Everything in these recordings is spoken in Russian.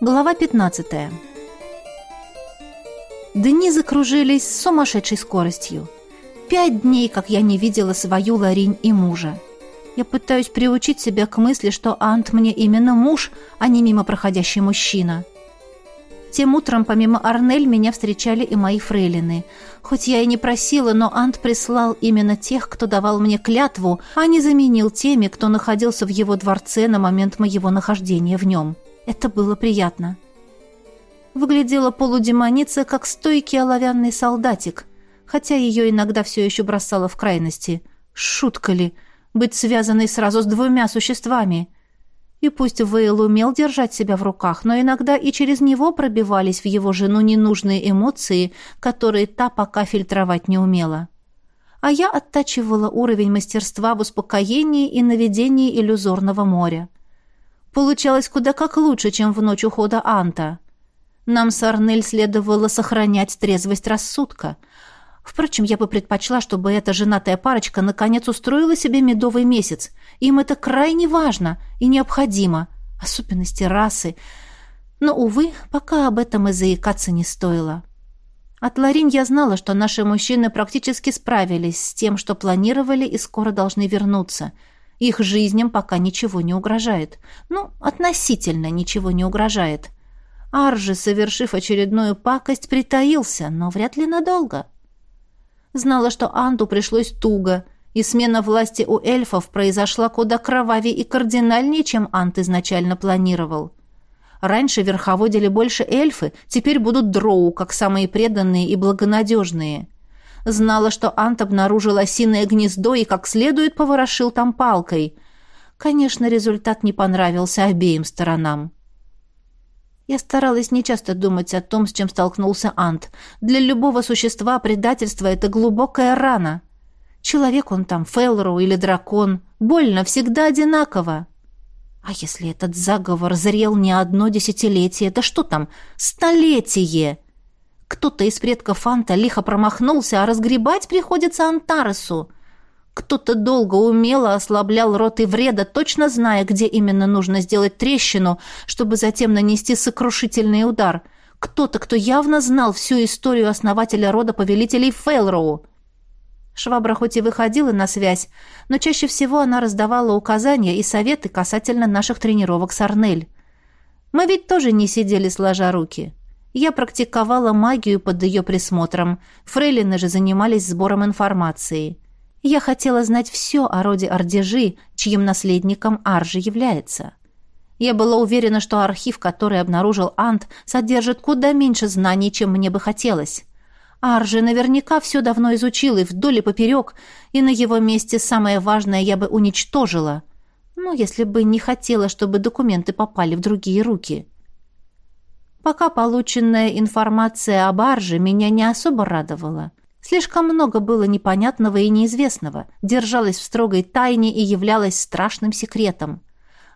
Глава 15. Дни закружились с сумасшедшей скоростью. Пять дней, как я не видела свою Ларинь и мужа. Я пытаюсь приучить себя к мысли, что Ант мне именно муж, а не мимо проходящий мужчина. Тем утром, помимо Арнель, меня встречали и мои фрейлины. Хоть я и не просила, но Ант прислал именно тех, кто давал мне клятву, а не заменил теми, кто находился в его дворце на момент моего нахождения в нем. — это было приятно. Выглядела полудемоница, как стойкий оловянный солдатик, хотя ее иногда все еще бросало в крайности. Шутка ли? Быть связанной сразу с двумя существами. И пусть Вейл умел держать себя в руках, но иногда и через него пробивались в его жену ненужные эмоции, которые та пока фильтровать не умела. А я оттачивала уровень мастерства в успокоении и наведении иллюзорного моря. Получалось куда как лучше, чем в ночь ухода Анта. Нам с Арнель следовало сохранять трезвость рассудка. Впрочем, я бы предпочла, чтобы эта женатая парочка наконец устроила себе медовый месяц. Им это крайне важно и необходимо. Особенности расы. Но, увы, пока об этом и заикаться не стоило. От Ларин я знала, что наши мужчины практически справились с тем, что планировали и скоро должны вернуться – их жизням пока ничего не угрожает. Ну, относительно ничего не угрожает. Аржи, совершив очередную пакость, притаился, но вряд ли надолго. Знала, что Анду пришлось туго, и смена власти у эльфов произошла куда кровавее и кардинальнее, чем Ант изначально планировал. Раньше верховодили больше эльфы, теперь будут дроу, как самые преданные и благонадежные – Знала, что Ант обнаружил осиное гнездо и как следует поворошил там палкой. Конечно, результат не понравился обеим сторонам. Я старалась не часто думать о том, с чем столкнулся Ант. Для любого существа предательство — это глубокая рана. Человек он там, Фелру или дракон. Больно всегда одинаково. А если этот заговор зрел не одно десятилетие, да что там, столетие? Кто-то из предков Фанта лихо промахнулся, а разгребать приходится Антаресу. Кто-то долго умело ослаблял роты вреда, точно зная, где именно нужно сделать трещину, чтобы затем нанести сокрушительный удар. Кто-то, кто явно знал всю историю основателя рода повелителей Фейлроу. Швабра хоть и выходила на связь, но чаще всего она раздавала указания и советы касательно наших тренировок с Арнель. Мы ведь тоже не сидели сложа руки. Я практиковала магию под ее присмотром. Фрейлины же занимались сбором информации. Я хотела знать все о роде Ардежи, чьим наследником Аржи является. Я была уверена, что архив, который обнаружил Ант, содержит куда меньше знаний, чем мне бы хотелось. Аржи наверняка все давно изучил и вдоль и поперек, и на его месте самое важное я бы уничтожила. Ну, если бы не хотела, чтобы документы попали в другие руки. Пока полученная информация о барже меня не особо радовала. Слишком много было непонятного и неизвестного, держалось в строгой тайне и являлось страшным секретом.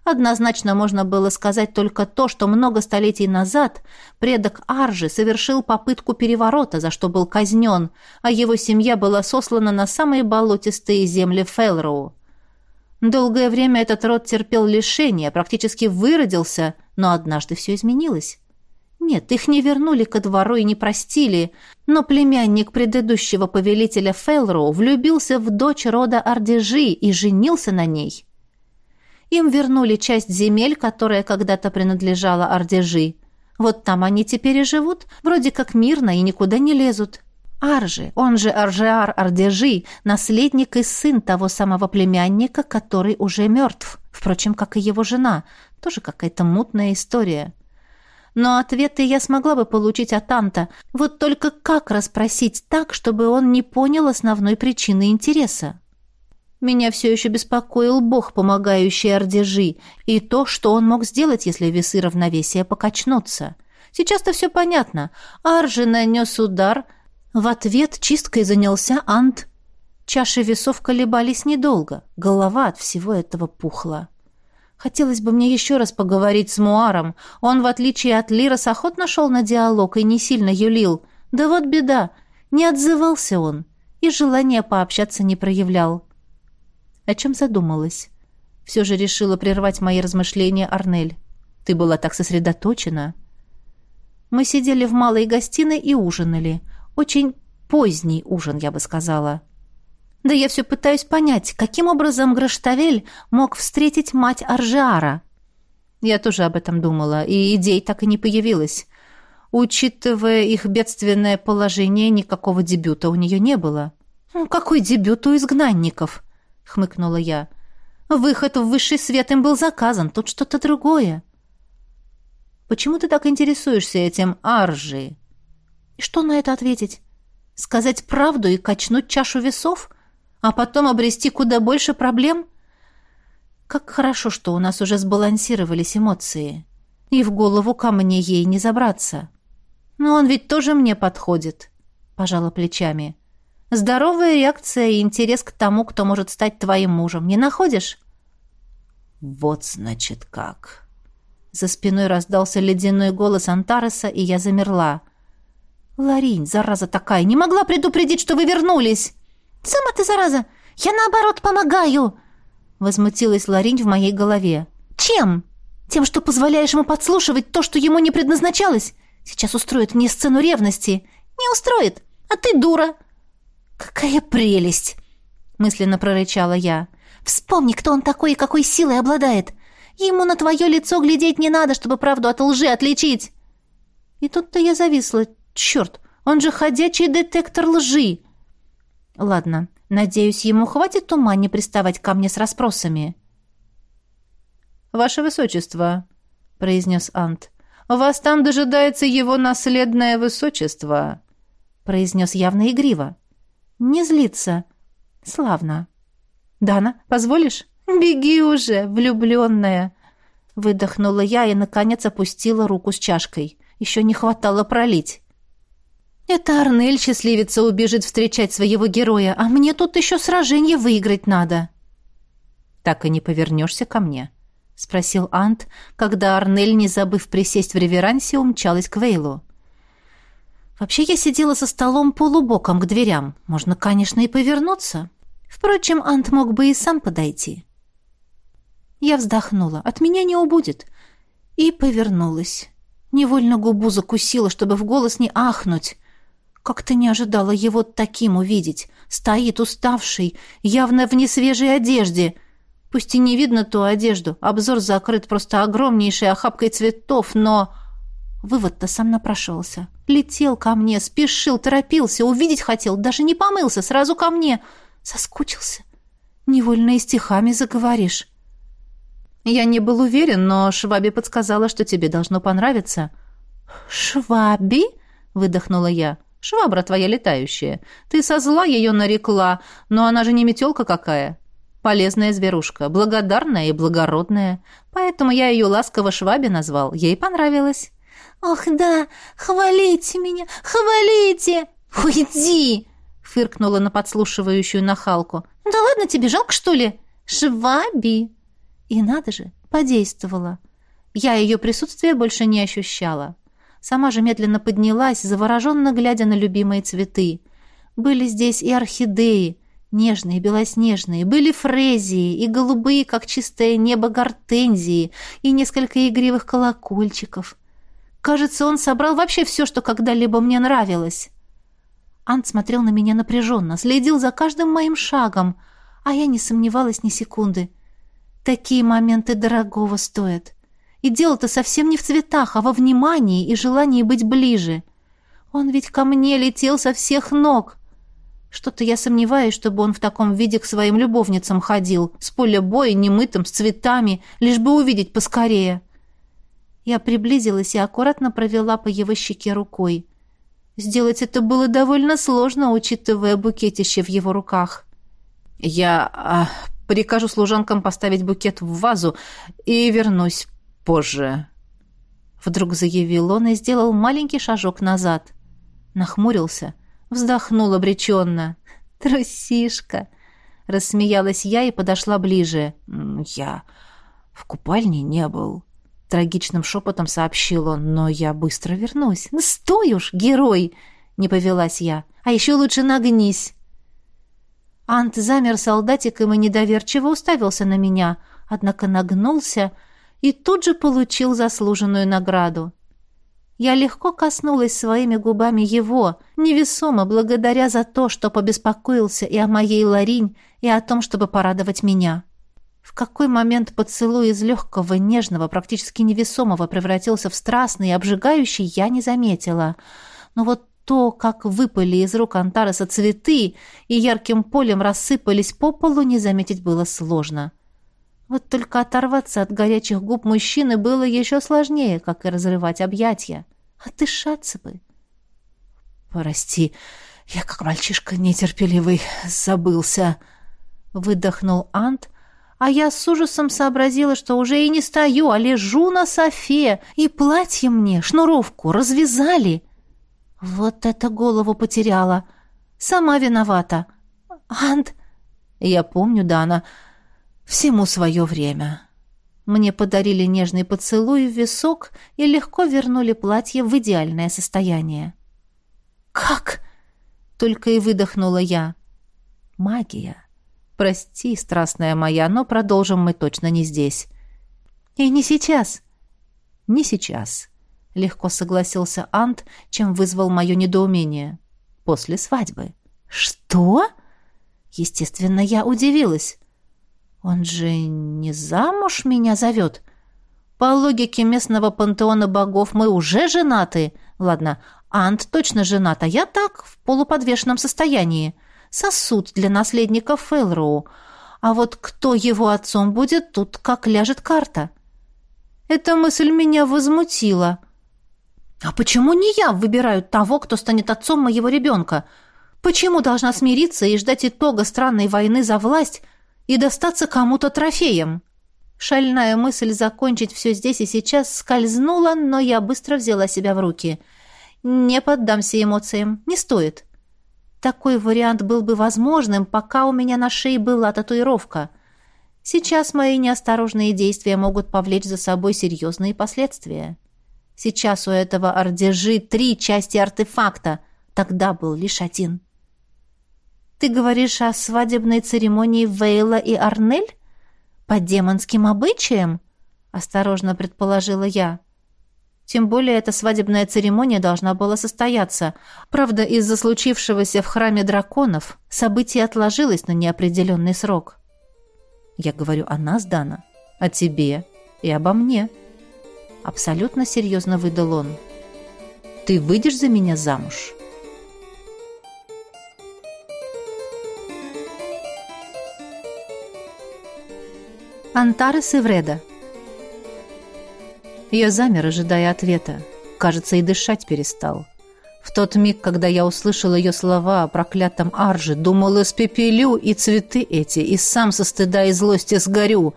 Однозначно можно было сказать только то, что много столетий назад предок Аржи совершил попытку переворота, за что был казнен, а его семья была сослана на самые болотистые земли Фелроу. Долгое время этот род терпел лишения, практически выродился, но однажды все изменилось. Нет, их не вернули ко двору и не простили, но племянник предыдущего повелителя Фейлроу влюбился в дочь рода Ардежи и женился на ней. Им вернули часть земель, которая когда-то принадлежала Ардежи. Вот там они теперь и живут, вроде как мирно и никуда не лезут. Аржи, он же Аржиар Ардежи, наследник и сын того самого племянника, который уже мертв, впрочем, как и его жена, тоже какая-то мутная история» но ответы я смогла бы получить от Анта. Вот только как расспросить так, чтобы он не понял основной причины интереса? Меня все еще беспокоил бог, помогающий Ордежи, и то, что он мог сделать, если весы равновесия покачнутся. Сейчас-то все понятно. Аржи нанес удар. В ответ чисткой занялся Ант. Чаши весов колебались недолго. Голова от всего этого пухла. Хотелось бы мне еще раз поговорить с Муаром. Он, в отличие от Лирос, охотно шел на диалог и не сильно юлил. Да вот беда, не отзывался он и желания пообщаться не проявлял. О чем задумалась? Все же решила прервать мои размышления Арнель. Ты была так сосредоточена. Мы сидели в малой гостиной и ужинали. Очень поздний ужин, я бы сказала. Да я все пытаюсь понять, каким образом Граштавель мог встретить мать Аржара. Я тоже об этом думала, и идей так и не появилось. Учитывая их бедственное положение, никакого дебюта у нее не было. «Какой дебют у изгнанников?» — хмыкнула я. «Выход в высший свет им был заказан, тут что-то другое». «Почему ты так интересуешься этим, Аржи?» «Что на это ответить? Сказать правду и качнуть чашу весов?» а потом обрести куда больше проблем? Как хорошо, что у нас уже сбалансировались эмоции. И в голову ко мне ей не забраться. Но он ведь тоже мне подходит, пожала плечами. Здоровая реакция и интерес к тому, кто может стать твоим мужем, не находишь? Вот значит как. За спиной раздался ледяной голос Антареса, и я замерла. Ларинь, зараза такая, не могла предупредить, что вы вернулись. «Сама ты, зараза! Я, наоборот, помогаю!» Возмутилась Ларинь в моей голове. «Чем? Тем, что позволяешь ему подслушивать то, что ему не предназначалось? Сейчас устроит мне сцену ревности. Не устроит, а ты дура!» «Какая прелесть!» мысленно прорычала я. «Вспомни, кто он такой и какой силой обладает! Ему на твое лицо глядеть не надо, чтобы правду от лжи отличить!» И тут-то я зависла. «Черт, он же ходячий детектор лжи!» Ладно, надеюсь, ему хватит ума не приставать ко мне с расспросами. «Ваше высочество», — произнес Ант, — «вас там дожидается его наследное высочество», — произнес явно игриво. «Не злиться. Славно». «Дана, позволишь?» «Беги уже, влюблённая. Выдохнула я и, наконец, опустила руку с чашкой. ещё не хватало пролить. Это Арнель счастливится убежит встречать своего героя, а мне тут еще сражение выиграть надо. Так и не повернешься ко мне, спросил Ант, когда Арнель, не забыв присесть в реверансе, умчалась к Вейлу. Вообще я сидела со столом полубоком к дверям. Можно, конечно, и повернуться. Впрочем, Ант мог бы и сам подойти. Я вздохнула. От меня не убудет. И повернулась. Невольно губу закусила, чтобы в голос не ахнуть. Как ты не ожидала его таким увидеть? Стоит уставший, явно в несвежей одежде. Пусть и не видно ту одежду, обзор закрыт просто огромнейшей охапкой цветов, но... Вывод-то сам напрашивался. Летел ко мне, спешил, торопился, увидеть хотел, даже не помылся, сразу ко мне. Соскучился. Невольно и стихами заговоришь. Я не был уверен, но Шваби подсказала, что тебе должно понравиться. «Шваби?» — выдохнула я. Жива, братва, летающая. Ты со зла ее нарекла, но она же не метелка какая. Полезная зверушка, благодарная и благородная. Поэтому я ее ласково Шваби назвал. Ей понравилось. Ох да, хвалите меня, хвалите!» «Уйди!» — фыркнула на подслушивающую нахалку. «Да ладно тебе, жалко, что ли?» «Шваби!» И надо же, подействовала. Я ее присутствие больше не ощущала. Сама же медленно поднялась, завороженно глядя на любимые цветы. Были здесь и орхидеи, нежные, белоснежные, были фрезии и голубые, как чистое небо, гортензии и несколько игривых колокольчиков. Кажется, он собрал вообще все, что когда-либо мне нравилось. Ант смотрел на меня напряженно, следил за каждым моим шагом, а я не сомневалась ни секунды. Такие моменты дорогого стоят. И дело-то совсем не в цветах, а во внимании и желании быть ближе. Он ведь ко мне летел со всех ног. Что-то я сомневаюсь, чтобы он в таком виде к своим любовницам ходил, с поля боя, немытым, с цветами, лишь бы увидеть поскорее. Я приблизилась и аккуратно провела по его щеке рукой. Сделать это было довольно сложно, учитывая букетище в его руках. «Я а, прикажу служанкам поставить букет в вазу и вернусь позже». Вдруг заявил он и сделал маленький шажок назад. Нахмурился, вздохнул обреченно. «Трусишка!» — рассмеялась я и подошла ближе. «Я в купальне не был», — трагичным шепотом сообщил он, «но я быстро вернусь». Ну, «Стой уж, герой!» — не повелась я. «А еще лучше нагнись!» Ант замер солдатиком и недоверчиво уставился на меня, однако нагнулся — и тут же получил заслуженную награду. Я легко коснулась своими губами его, невесомо благодаря за то, что побеспокоился и о моей Ларинь, и о том, чтобы порадовать меня. В какой момент поцелуй из легкого, нежного, практически невесомого превратился в страстный и обжигающий, я не заметила. Но вот то, как выпали из рук Антареса цветы и ярким полем рассыпались по полу, не заметить было сложно. — вот только оторваться от горячих губ мужчины было еще сложнее, как и разрывать объятия. А Отдышаться бы. «Прости, я как мальчишка нетерпеливый забылся», — выдохнул Ант, а я с ужасом сообразила, что уже и не стою, а лежу на софе, и платье мне, шнуровку, развязали. Вот это голову потеряла. Сама виновата. Ант... Я помню, Дана всему свое время. Мне подарили нежный поцелуй в висок и легко вернули платье в идеальное состояние. «Как?» — только и выдохнула я. «Магия. Прости, страстная моя, но продолжим мы точно не здесь». «И не сейчас». «Не сейчас», — легко согласился Ант, чем вызвал мое недоумение. «После свадьбы». «Что?» Естественно, я удивилась. Он же не замуж меня зовет. По логике местного пантеона богов мы уже женаты. Ладно, Ант точно женат, а я так, в полуподвешенном состоянии. Сосуд для наследника Фэлроу. А вот кто его отцом будет, тут как ляжет карта. Эта мысль меня возмутила. А почему не я выбираю того, кто станет отцом моего ребенка? Почему должна смириться и ждать итога странной войны за власть, и достаться кому-то трофеем. Шальная мысль закончить все здесь и сейчас скользнула, но я быстро взяла себя в руки. Не поддамся эмоциям, не стоит. Такой вариант был бы возможным, пока у меня на шее была татуировка. Сейчас мои неосторожные действия могут повлечь за собой серьезные последствия. Сейчас у этого ордежи три части артефакта, тогда был лишь один. Ты говоришь о свадебной церемонии Вейла и Арнель? По демонским обычаям? Осторожно предположила я. Тем более эта свадебная церемония должна была состояться. Правда, из-за случившегося в храме драконов событие отложилось на неопределенный срок. Я говорю о нас, Дана, о тебе и обо мне. Абсолютно серьезно выдал он. «Ты выйдешь за меня замуж?» Антарес и Вреда. Я замер, ожидая ответа. Кажется, и дышать перестал. В тот миг, когда я услышал ее слова о проклятом Арже, думал, испепелю и цветы эти, и сам со стыда и злости сгорю.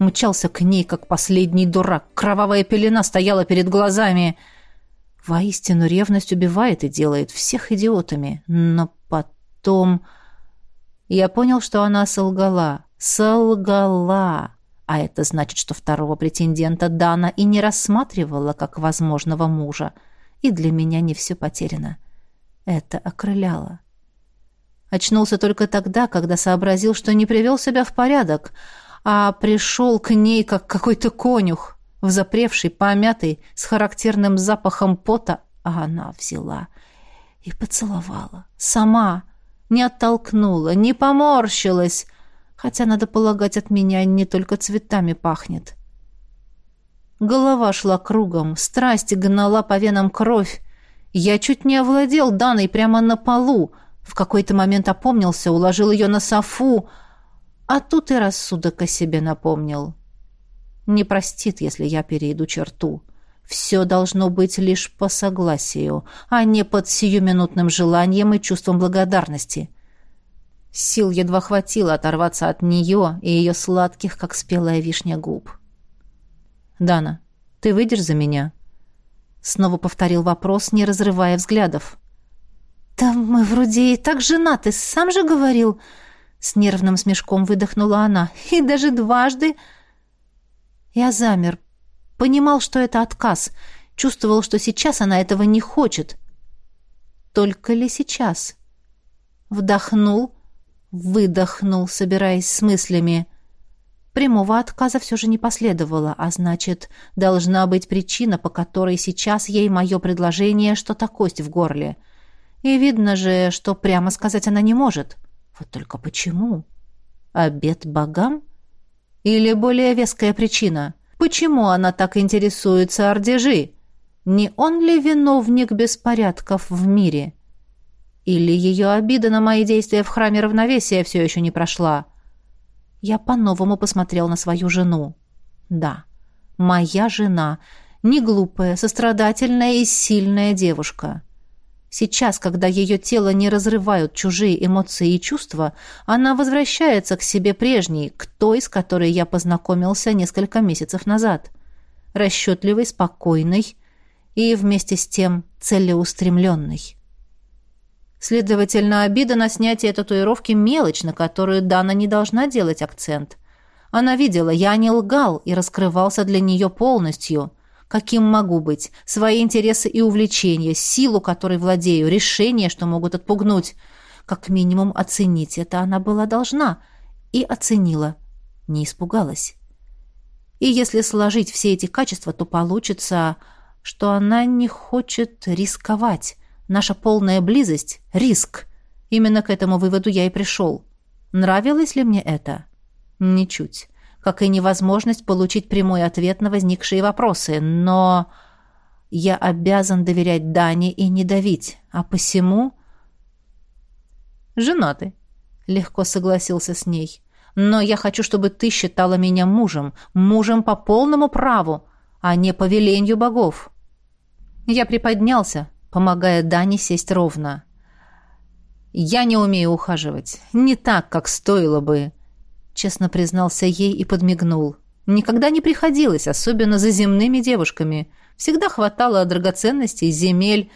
Мчался к ней, как последний дурак. Кровавая пелена стояла перед глазами. Воистину, ревность убивает и делает всех идиотами. Но потом... Я понял, что она солгала. Солгала а это значит, что второго претендента Дана и не рассматривала как возможного мужа, и для меня не все потеряно. Это окрыляло. Очнулся только тогда, когда сообразил, что не привел себя в порядок, а пришел к ней как какой-то конюх, взапревший, помятый, с характерным запахом пота, а она взяла и поцеловала. Сама не оттолкнула, не поморщилась, хотя, надо полагать, от меня не только цветами пахнет. Голова шла кругом, страсть гнала по венам кровь. Я чуть не овладел Даной прямо на полу, в какой-то момент опомнился, уложил ее на софу, а тут и рассудок о себе напомнил. Не простит, если я перейду черту. Все должно быть лишь по согласию, а не под сиюминутным желанием и чувством благодарности. Сил едва хватило оторваться от нее и ее сладких, как спелая вишня, губ. «Дана, ты выйдешь за меня?» Снова повторил вопрос, не разрывая взглядов. «Да мы вроде и так женаты, сам же говорил!» С нервным смешком выдохнула она. «И даже дважды...» Я замер. Понимал, что это отказ. Чувствовал, что сейчас она этого не хочет. Только ли сейчас? Вдохнул выдохнул, собираясь с мыслями. Прямого отказа все же не последовало, а значит, должна быть причина, по которой сейчас ей мое предложение, что-то кость в горле. И видно же, что прямо сказать она не может. Вот только почему? Обед богам? Или более веская причина? Почему она так интересуется ордежи? Не он ли виновник беспорядков в мире?» Или ее обида на мои действия в храме равновесия все еще не прошла. Я по-новому посмотрел на свою жену. Да, моя жена. Не глупая, сострадательная и сильная девушка. Сейчас, когда ее тело не разрывают чужие эмоции и чувства, она возвращается к себе прежней, к той, с которой я познакомился несколько месяцев назад. Расчетливой, спокойной и, вместе с тем, целеустремленной. Следовательно, обида на снятие татуировки – мелочь, на которую Дана не должна делать акцент. Она видела, я не лгал и раскрывался для нее полностью. Каким могу быть? Свои интересы и увлечения, силу, которой владею, решения, что могут отпугнуть. Как минимум оценить это она была должна. И оценила. Не испугалась. И если сложить все эти качества, то получится, что она не хочет рисковать Наша полная близость — риск. Именно к этому выводу я и пришел. Нравилось ли мне это? Ничуть. Как и невозможность получить прямой ответ на возникшие вопросы. Но я обязан доверять Дане и не давить. А посему... «Женаты», — легко согласился с ней. «Но я хочу, чтобы ты считала меня мужем. Мужем по полному праву, а не по велению богов». Я приподнялся, помогая Дане сесть ровно. «Я не умею ухаживать. Не так, как стоило бы», — честно признался ей и подмигнул. «Никогда не приходилось, особенно за земными девушками. Всегда хватало драгоценностей, земель.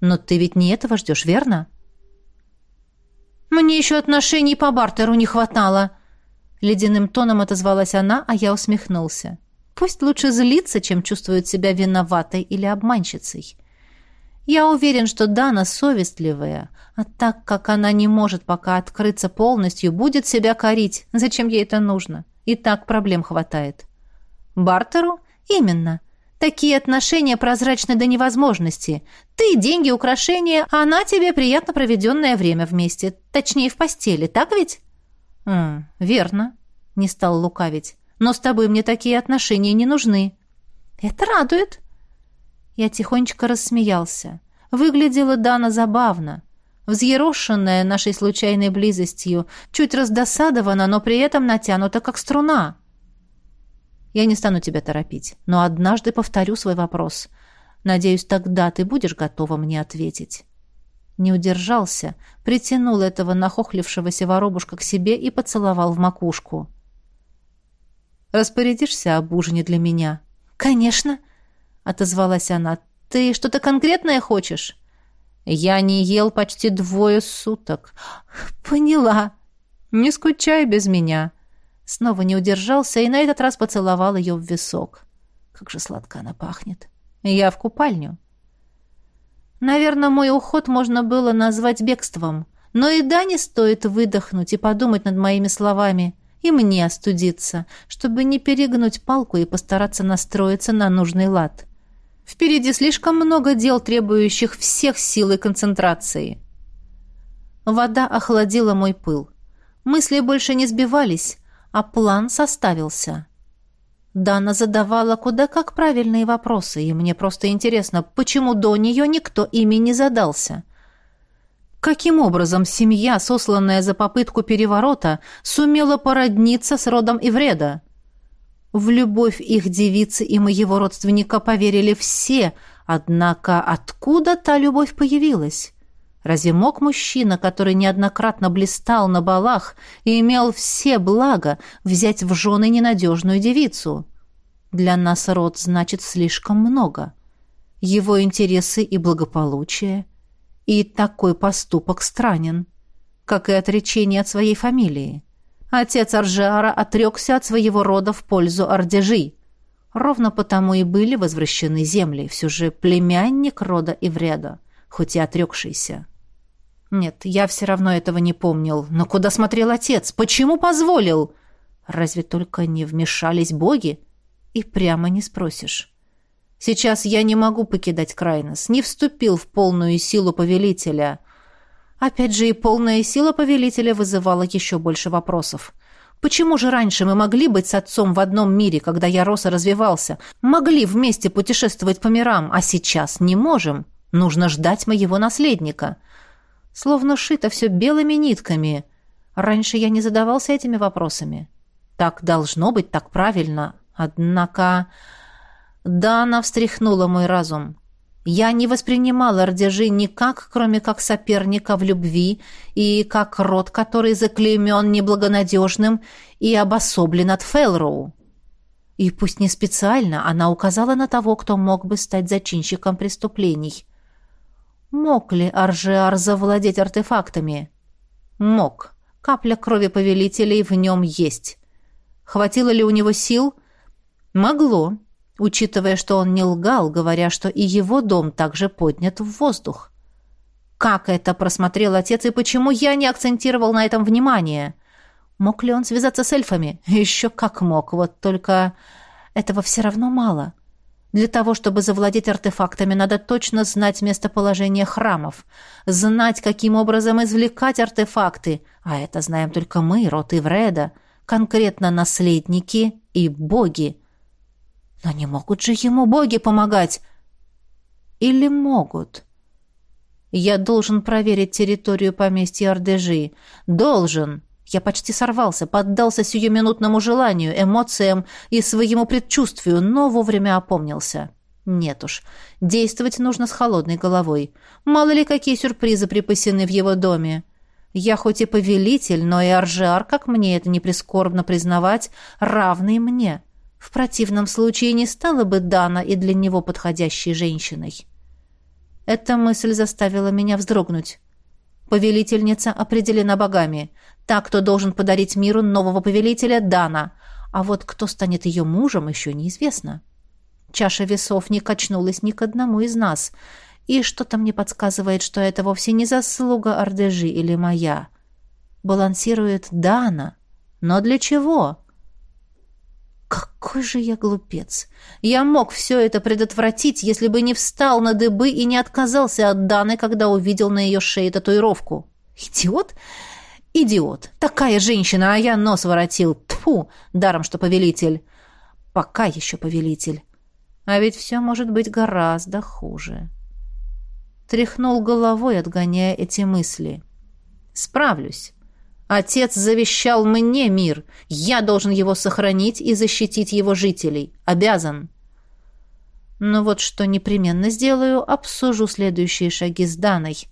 Но ты ведь не этого ждешь, верно?» «Мне еще отношений по бартеру не хватало», — ледяным тоном отозвалась она, а я усмехнулся. «Пусть лучше злиться, чем чувствует себя виноватой или обманщицей». Я уверен, что Дана совестливая, а так как она не может пока открыться полностью, будет себя корить. Зачем ей это нужно? И так проблем хватает. Бартеру? Именно. Такие отношения прозрачны до невозможности. Ты деньги, украшения, а она тебе приятно проведенное время вместе. Точнее, в постели, так ведь? М -м, верно. Не стал лукавить. Но с тобой мне такие отношения не нужны. Это радует. Я тихонечко рассмеялся. Выглядела Дана забавно. Взъерошенная нашей случайной близостью, чуть раздосадована, но при этом натянута, как струна. Я не стану тебя торопить, но однажды повторю свой вопрос. Надеюсь, тогда ты будешь готова мне ответить. Не удержался, притянул этого нахохлившегося воробушка к себе и поцеловал в макушку. «Распорядишься об ужине для меня?» «Конечно!» — отозвалась она. «Ты что-то конкретное хочешь?» «Я не ел почти двое суток». «Поняла. Не скучай без меня». Снова не удержался и на этот раз поцеловал ее в висок. Как же сладко она пахнет. «Я в купальню». Наверное, мой уход можно было назвать бегством. Но и да, не стоит выдохнуть и подумать над моими словами. И мне остудиться, чтобы не перегнуть палку и постараться настроиться на нужный лад. Впереди слишком много дел, требующих всех сил и концентрации. Вода охладила мой пыл. Мысли больше не сбивались, а план составился. Дана задавала куда как правильные вопросы, и мне просто интересно, почему до нее никто ими не задался. Каким образом семья, сосланная за попытку переворота, сумела породниться с родом и вреда? В любовь их девицы и моего родственника поверили все, однако откуда та любовь появилась? Разве мог мужчина, который неоднократно блистал на балах и имел все блага, взять в жены ненадежную девицу? Для нас род значит слишком много. Его интересы и благополучие. И такой поступок странен, как и отречение от своей фамилии. Отец Аржара отрекся от своего рода в пользу Ордежи. Ровно потому и были возвращены земли, все же племянник рода и вреда, хоть и отрекшийся. Нет, я все равно этого не помнил. Но куда смотрел отец? Почему позволил? Разве только не вмешались боги? И прямо не спросишь. Сейчас я не могу покидать Крайнос, не вступил в полную силу повелителя — Опять же, и полная сила повелителя вызывала еще больше вопросов. Почему же раньше мы могли быть с отцом в одном мире, когда я рос и развивался? Могли вместе путешествовать по мирам, а сейчас не можем. Нужно ждать моего наследника. Словно шито все белыми нитками. Раньше я не задавался этими вопросами. Так должно быть, так правильно. Однако... Да, она встряхнула мой разум. Я не воспринимала Рдежи никак, кроме как соперника в любви и как род, который заклеймен неблагонадежным и обособлен от Фелроу. И пусть не специально, она указала на того, кто мог бы стать зачинщиком преступлений. Мог ли Аржеар завладеть артефактами? Мог. Капля крови повелителей в нем есть. Хватило ли у него сил? Могло учитывая, что он не лгал, говоря, что и его дом также поднят в воздух. Как это просмотрел отец и почему я не акцентировал на этом внимание? Мог ли он связаться с эльфами? Еще как мог, вот только этого все равно мало. Для того, чтобы завладеть артефактами, надо точно знать местоположение храмов, знать, каким образом извлекать артефакты, а это знаем только мы, рот Ивреда, конкретно наследники и боги – но не могут же ему боги помогать. Или могут? Я должен проверить территорию поместья Ардежи. Должен. Я почти сорвался, поддался сиюминутному желанию, эмоциям и своему предчувствию, но вовремя опомнился. Нет уж, действовать нужно с холодной головой. Мало ли какие сюрпризы припасены в его доме. Я хоть и повелитель, но и Аржиар, как мне это не прискорбно признавать, равный мне. В противном случае не стала бы Дана и для него подходящей женщиной. Эта мысль заставила меня вздрогнуть. Повелительница определена богами. Та, кто должен подарить миру нового повелителя, Дана. А вот кто станет ее мужем, еще неизвестно. Чаша весов не качнулась ни к одному из нас. И что-то мне подсказывает, что это вовсе не заслуга Ардежи или моя. Балансирует Дана. Но для чего? Какой же я глупец! Я мог все это предотвратить, если бы не встал на дыбы и не отказался от Даны, когда увидел на ее шее татуировку. Идиот? Идиот! Такая женщина, а я нос воротил. Тфу, Даром, что повелитель. Пока еще повелитель. А ведь все может быть гораздо хуже. Тряхнул головой, отгоняя эти мысли. Справлюсь. Отец завещал мне мир. Я должен его сохранить и защитить его жителей. Обязан. Но вот что непременно сделаю, обсужу следующие шаги с Даной.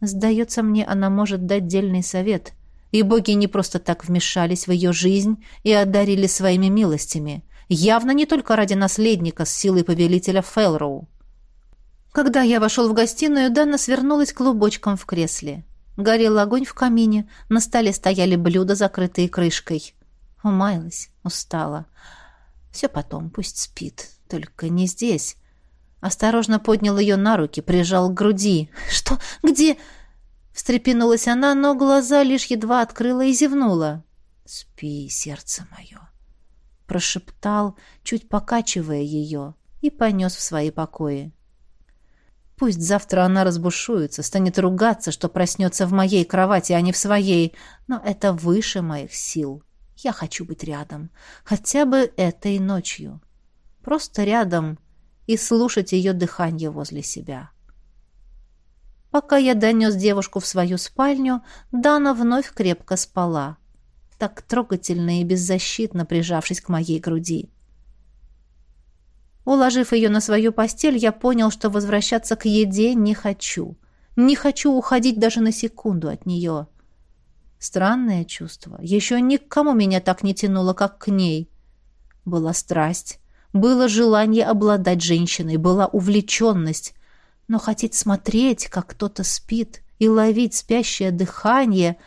Сдается мне, она может дать дельный совет. И боги не просто так вмешались в ее жизнь и одарили своими милостями. Явно не только ради наследника с силой повелителя Фелроу. Когда я вошел в гостиную, Дана свернулась клубочком в кресле. Горел огонь в камине, на столе стояли блюда, закрытые крышкой. Умаялась, устала. Все потом, пусть спит, только не здесь. Осторожно поднял ее на руки, прижал к груди. «Что? Где?» Встрепенулась она, но глаза лишь едва открыла и зевнула. «Спи, сердце мое!» Прошептал, чуть покачивая ее, и понес в свои покои. Пусть завтра она разбушуется, станет ругаться, что проснется в моей кровати, а не в своей, но это выше моих сил. Я хочу быть рядом, хотя бы этой ночью. Просто рядом и слушать ее дыхание возле себя. Пока я донес девушку в свою спальню, Дана вновь крепко спала, так трогательно и беззащитно прижавшись к моей груди. Уложив ее на свою постель, я понял, что возвращаться к еде не хочу. Не хочу уходить даже на секунду от нее. Странное чувство. Еще никому меня так не тянуло, как к ней. Была страсть, было желание обладать женщиной, была увлеченность. Но хотеть смотреть, как кто-то спит, и ловить спящее дыхание...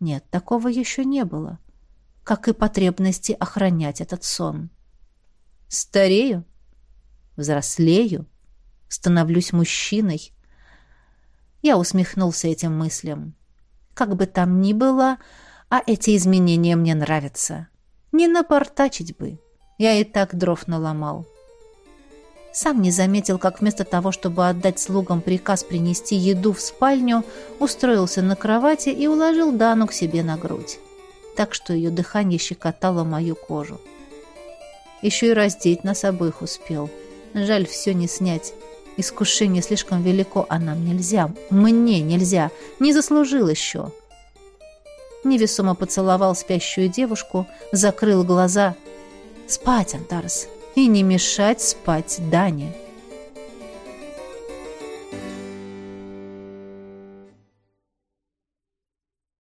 Нет, такого еще не было. Как и потребности охранять этот сон. «Старею?» взрослею, становлюсь мужчиной. Я усмехнулся этим мыслям. Как бы там ни было, а эти изменения мне нравятся. Не напортачить бы. Я и так дров наломал. Сам не заметил, как вместо того, чтобы отдать слугам приказ принести еду в спальню, устроился на кровати и уложил Дану к себе на грудь. Так что ее дыхание щекотало мою кожу. Еще и раздеть нас обоих успел. — Жаль, все не снять. Искушение слишком велико, а нам нельзя. Мне нельзя. Не заслужил еще. Невесомо поцеловал спящую девушку, закрыл глаза. Спать, Антарс, И не мешать спать Дане.